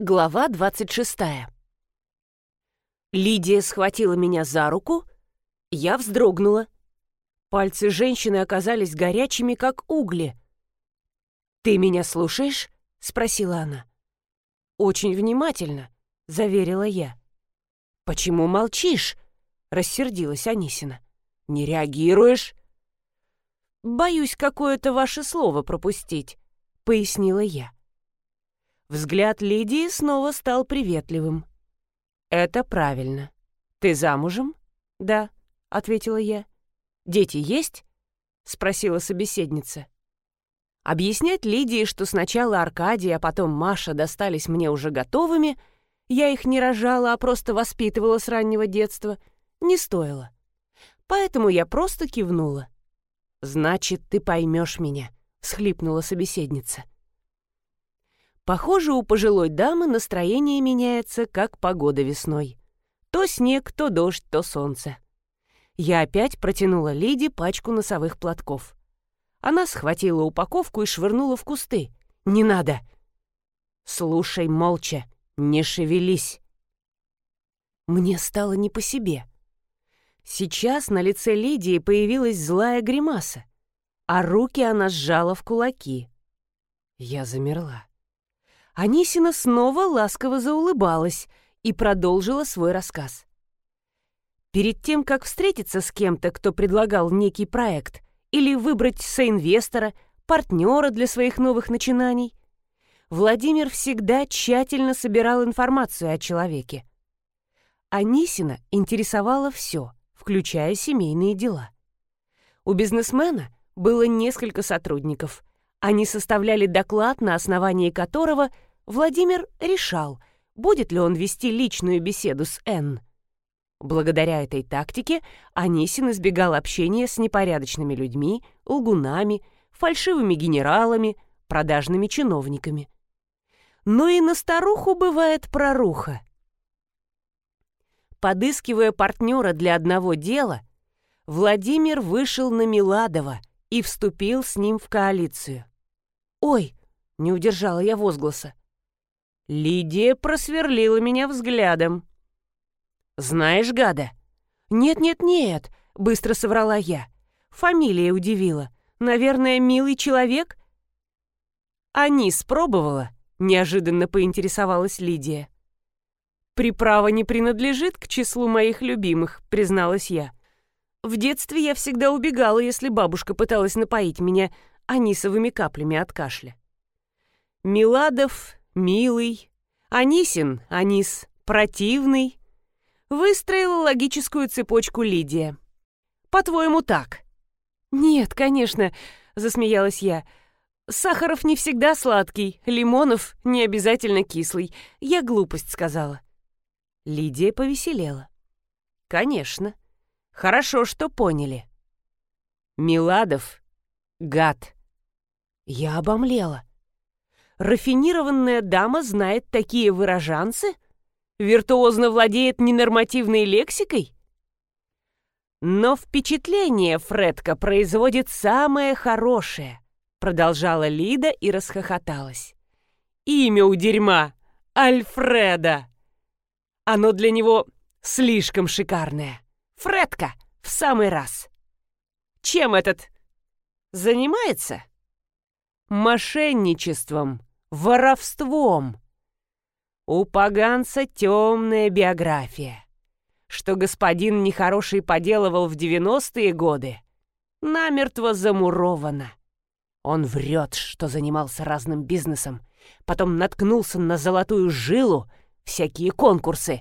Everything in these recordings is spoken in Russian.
Глава 26. Лидия схватила меня за руку, я вздрогнула. Пальцы женщины оказались горячими, как угли. «Ты меня слушаешь?» — спросила она. «Очень внимательно», — заверила я. «Почему молчишь?» — рассердилась Анисина. «Не реагируешь?» «Боюсь какое-то ваше слово пропустить», — пояснила я. Взгляд Лидии снова стал приветливым. «Это правильно. Ты замужем?» «Да», — ответила я. «Дети есть?» — спросила собеседница. Объяснять Лидии, что сначала Аркадий, а потом Маша достались мне уже готовыми, я их не рожала, а просто воспитывала с раннего детства, не стоило. Поэтому я просто кивнула. «Значит, ты поймешь меня», — схлипнула собеседница. Похоже, у пожилой дамы настроение меняется, как погода весной. То снег, то дождь, то солнце. Я опять протянула Лиде пачку носовых платков. Она схватила упаковку и швырнула в кусты. «Не надо!» «Слушай молча, не шевелись!» Мне стало не по себе. Сейчас на лице Лидии появилась злая гримаса, а руки она сжала в кулаки. Я замерла. Анисина снова ласково заулыбалась и продолжила свой рассказ. Перед тем, как встретиться с кем-то, кто предлагал некий проект, или выбрать соинвестора, партнера для своих новых начинаний, Владимир всегда тщательно собирал информацию о человеке. Анисина интересовало все, включая семейные дела. У бизнесмена было несколько сотрудников. Они составляли доклад, на основании которого – Владимир решал, будет ли он вести личную беседу с Н. Благодаря этой тактике Анисин избегал общения с непорядочными людьми, лгунами, фальшивыми генералами, продажными чиновниками. Но и на старуху бывает проруха. Подыскивая партнера для одного дела, Владимир вышел на Миладова и вступил с ним в коалицию. «Ой!» — не удержала я возгласа. Лидия просверлила меня взглядом. «Знаешь, гада?» «Нет-нет-нет», — быстро соврала я. Фамилия удивила. «Наверное, милый человек?» «Они спробовала?» — неожиданно поинтересовалась Лидия. «Приправа не принадлежит к числу моих любимых», — призналась я. В детстве я всегда убегала, если бабушка пыталась напоить меня анисовыми каплями от кашля. Миладов милый, Анисин, Анис, противный. Выстроила логическую цепочку Лидия. По-твоему, так? Нет, конечно, засмеялась я. Сахаров не всегда сладкий, Лимонов не обязательно кислый. Я глупость сказала. Лидия повеселела. Конечно. Хорошо, что поняли. Миладов — гад. Я обомлела. Рафинированная дама знает такие выражанцы? Виртуозно владеет ненормативной лексикой? Но впечатление Фредка производит самое хорошее, продолжала Лида и расхохоталась. Имя у дерьма — Альфреда. Оно для него слишком шикарное. Фредка в самый раз. Чем этот занимается? Мошенничеством воровством. У поганца темная биография. Что господин нехороший поделывал в 90-е годы, намертво замуровано. Он врет, что занимался разным бизнесом, потом наткнулся на золотую жилу, всякие конкурсы,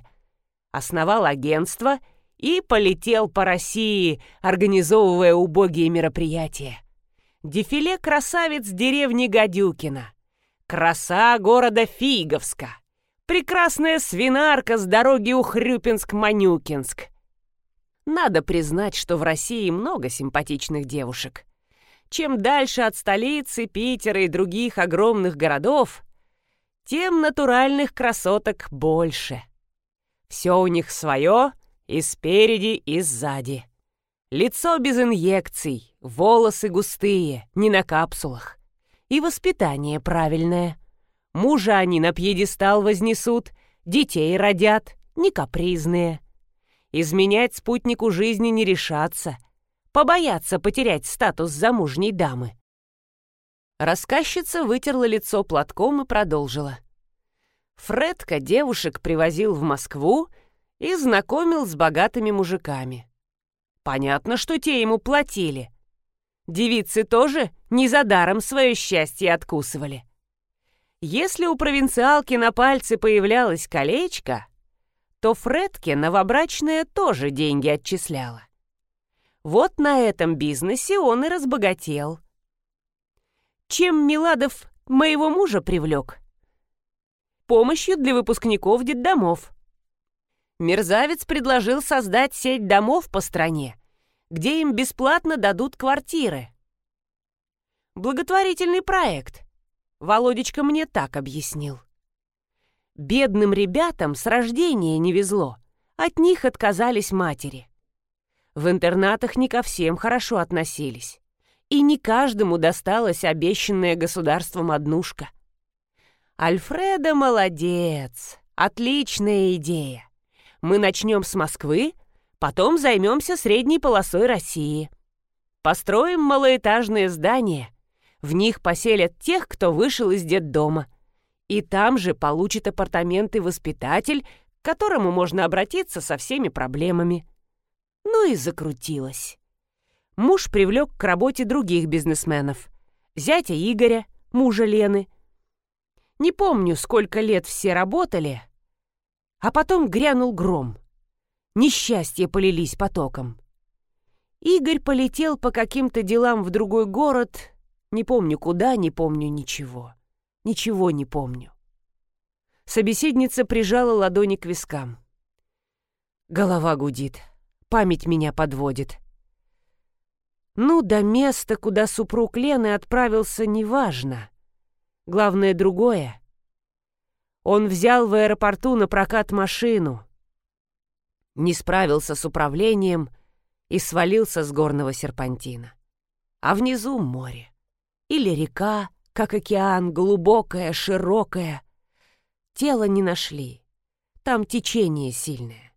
основал агентство и полетел по России, организовывая убогие мероприятия. Дефиле красавиц деревни Гадюкина. Краса города Фиговска. Прекрасная свинарка с дороги Ухрюпинск-Манюкинск. Надо признать, что в России много симпатичных девушек. Чем дальше от столицы, Питера и других огромных городов, тем натуральных красоток больше. Все у них свое и спереди, и сзади. Лицо без инъекций, волосы густые, не на капсулах и воспитание правильное. Мужа они на пьедестал вознесут, детей родят, не капризные. Изменять спутнику жизни не решаться, побояться потерять статус замужней дамы. Рассказчица вытерла лицо платком и продолжила. Фредка девушек привозил в Москву и знакомил с богатыми мужиками. Понятно, что те ему платили. Девицы тоже не за даром свое счастье откусывали. Если у провинциалки на пальце появлялось колечко, то Фредке новобрачная тоже деньги отчисляла. Вот на этом бизнесе он и разбогател. Чем Миладов моего мужа привлек? Помощью для выпускников детдомов. Мерзавец предложил создать сеть домов по стране, где им бесплатно дадут квартиры. Благотворительный проект. Володечка мне так объяснил. Бедным ребятам с рождения не везло. От них отказались матери. В интернатах не ко всем хорошо относились. И не каждому досталась обещанная государством однушка. Альфреда молодец. Отличная идея. Мы начнем с Москвы, потом займемся средней полосой России. Построим малоэтажные здания, в них поселят тех, кто вышел из детдома. И там же получит апартаменты воспитатель, к которому можно обратиться со всеми проблемами. Ну и закрутилось. Муж привлек к работе других бизнесменов. Зятя Игоря, мужа Лены. Не помню, сколько лет все работали, а потом грянул гром. Несчастья полились потоком. Игорь полетел по каким-то делам в другой город не помню куда, не помню ничего. Ничего не помню. Собеседница прижала ладони к вискам. Голова гудит. Память меня подводит. Ну, до места, куда супруг Лены отправился, неважно. Главное другое. Он взял в аэропорту на прокат машину. Не справился с управлением и свалился с горного серпантина. А внизу море. Или река, как океан, глубокая, широкая. Тело не нашли. Там течение сильное.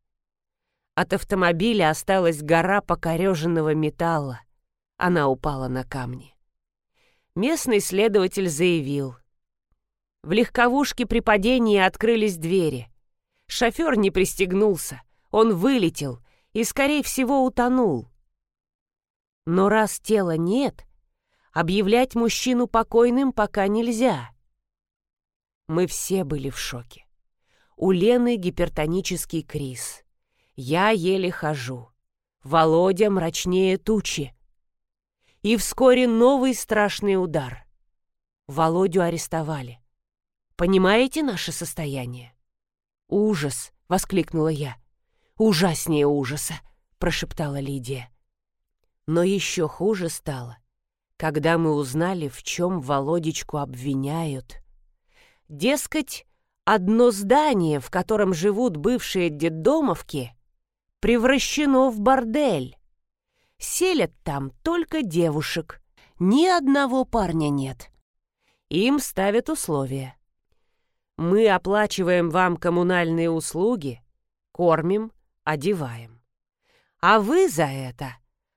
От автомобиля осталась гора покореженного металла. Она упала на камни. Местный следователь заявил. В легковушке при падении открылись двери. Шофер не пристегнулся. Он вылетел и, скорее всего, утонул. Но раз тела нет, Объявлять мужчину покойным пока нельзя. Мы все были в шоке. У Лены гипертонический криз. Я еле хожу. Володя мрачнее тучи. И вскоре новый страшный удар. Володю арестовали. Понимаете наше состояние? «Ужас!» — воскликнула я. «Ужаснее ужаса!» — прошептала Лидия. Но еще хуже стало, когда мы узнали, в чем Володечку обвиняют. Дескать, одно здание, в котором живут бывшие детдомовки, превращено в бордель. Селят там только девушек, ни одного парня нет. Им ставят условия. Мы оплачиваем вам коммунальные услуги, кормим, одеваем. А вы за это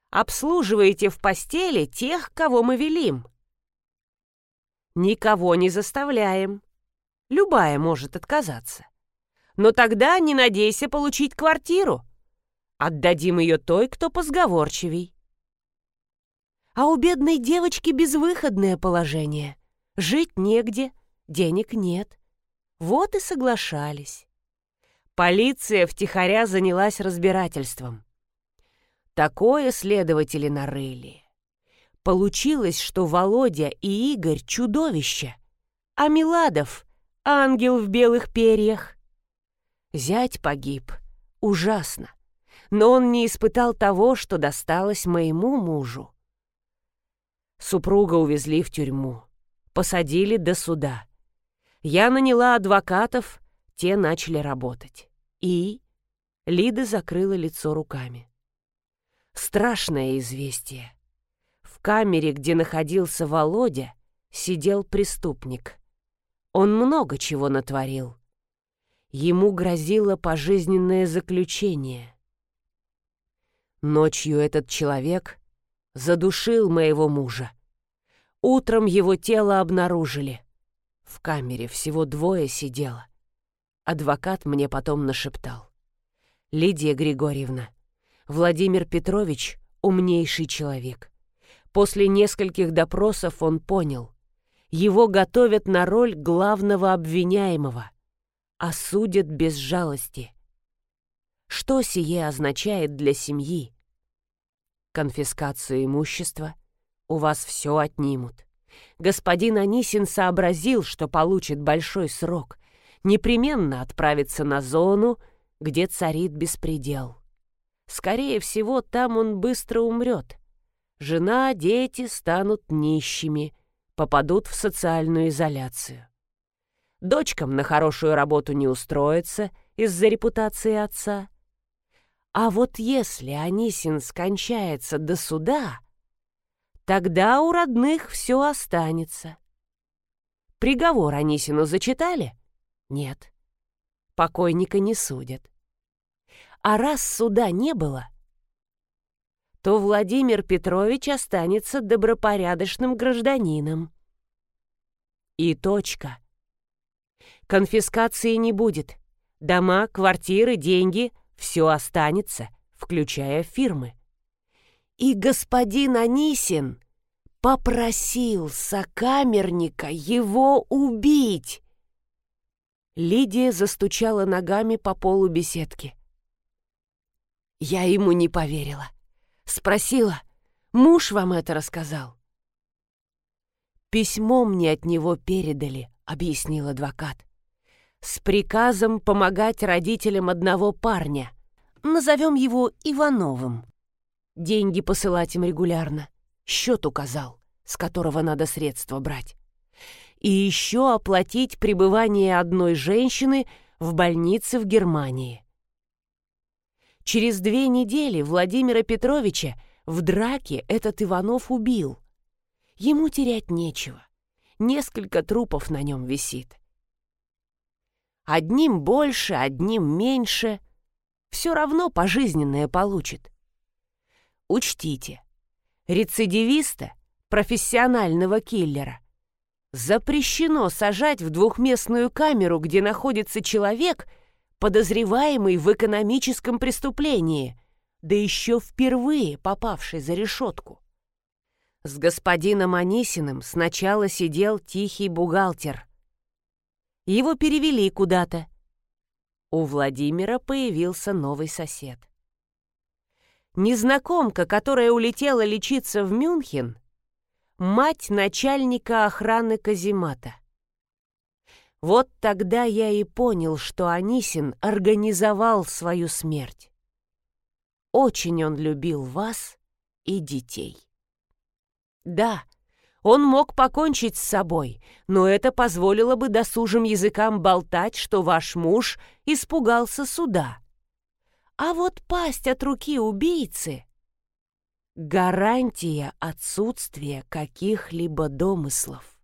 обслуживаете в постели тех, кого мы велим. Никого не заставляем. Любая может отказаться. Но тогда не надейся получить квартиру. Отдадим ее той, кто позговорчивей. А у бедной девочки безвыходное положение. Жить негде, денег нет. Вот и соглашались. Полиция втихаря занялась разбирательством. Такое следователи нарыли. Получилось, что Володя и Игорь — чудовища, а Миладов — ангел в белых перьях. Зять погиб. Ужасно. Но он не испытал того, что досталось моему мужу. Супруга увезли в тюрьму. Посадили до суда. Я наняла адвокатов, те начали работать. И... Лида закрыла лицо руками. Страшное известие. В камере, где находился Володя, сидел преступник. Он много чего натворил. Ему грозило пожизненное заключение. Ночью этот человек задушил моего мужа. Утром его тело обнаружили. В камере всего двое сидело. Адвокат мне потом нашептал. «Лидия Григорьевна, Владимир Петрович — умнейший человек. После нескольких допросов он понял. Его готовят на роль главного обвиняемого. Осудят без жалости. Что сие означает для семьи? Конфискацию имущества. У вас все отнимут. Господин Анисин сообразил, что получит большой срок. Непременно отправится на зону, где царит беспредел. Скорее всего, там он быстро умрет. Жена, дети станут нищими, попадут в социальную изоляцию. Дочкам на хорошую работу не устроится из-за репутации отца. А вот если Анисин скончается до суда, тогда у родных все останется. Приговор Анисину зачитали? Нет. Покойника не судят. А раз суда не было — то Владимир Петрович останется добропорядочным гражданином. И точка. Конфискации не будет. Дома, квартиры, деньги — все останется, включая фирмы. И господин Анисин попросил сокамерника его убить. Лидия застучала ногами по полу беседки. Я ему не поверила. Спросила, муж вам это рассказал? «Письмо мне от него передали», — объяснил адвокат. «С приказом помогать родителям одного парня. Назовем его Ивановым. Деньги посылать им регулярно. Счет указал, с которого надо средства брать. И еще оплатить пребывание одной женщины в больнице в Германии. Через две недели Владимира Петровича в драке этот Иванов убил. Ему терять нечего. Несколько трупов на нем висит. Одним больше, одним меньше. Все равно пожизненное получит. Учтите, рецидивиста, профессионального киллера, запрещено сажать в двухместную камеру, где находится человек — подозреваемый в экономическом преступлении, да еще впервые попавший за решетку. С господином Анисиным сначала сидел тихий бухгалтер. Его перевели куда-то. У Владимира появился новый сосед. Незнакомка, которая улетела лечиться в Мюнхен, мать начальника охраны каземата. Вот тогда я и понял, что Анисин организовал свою смерть. Очень он любил вас и детей. Да, он мог покончить с собой, но это позволило бы досужим языкам болтать, что ваш муж испугался суда. А вот пасть от руки убийцы — гарантия отсутствия каких-либо домыслов.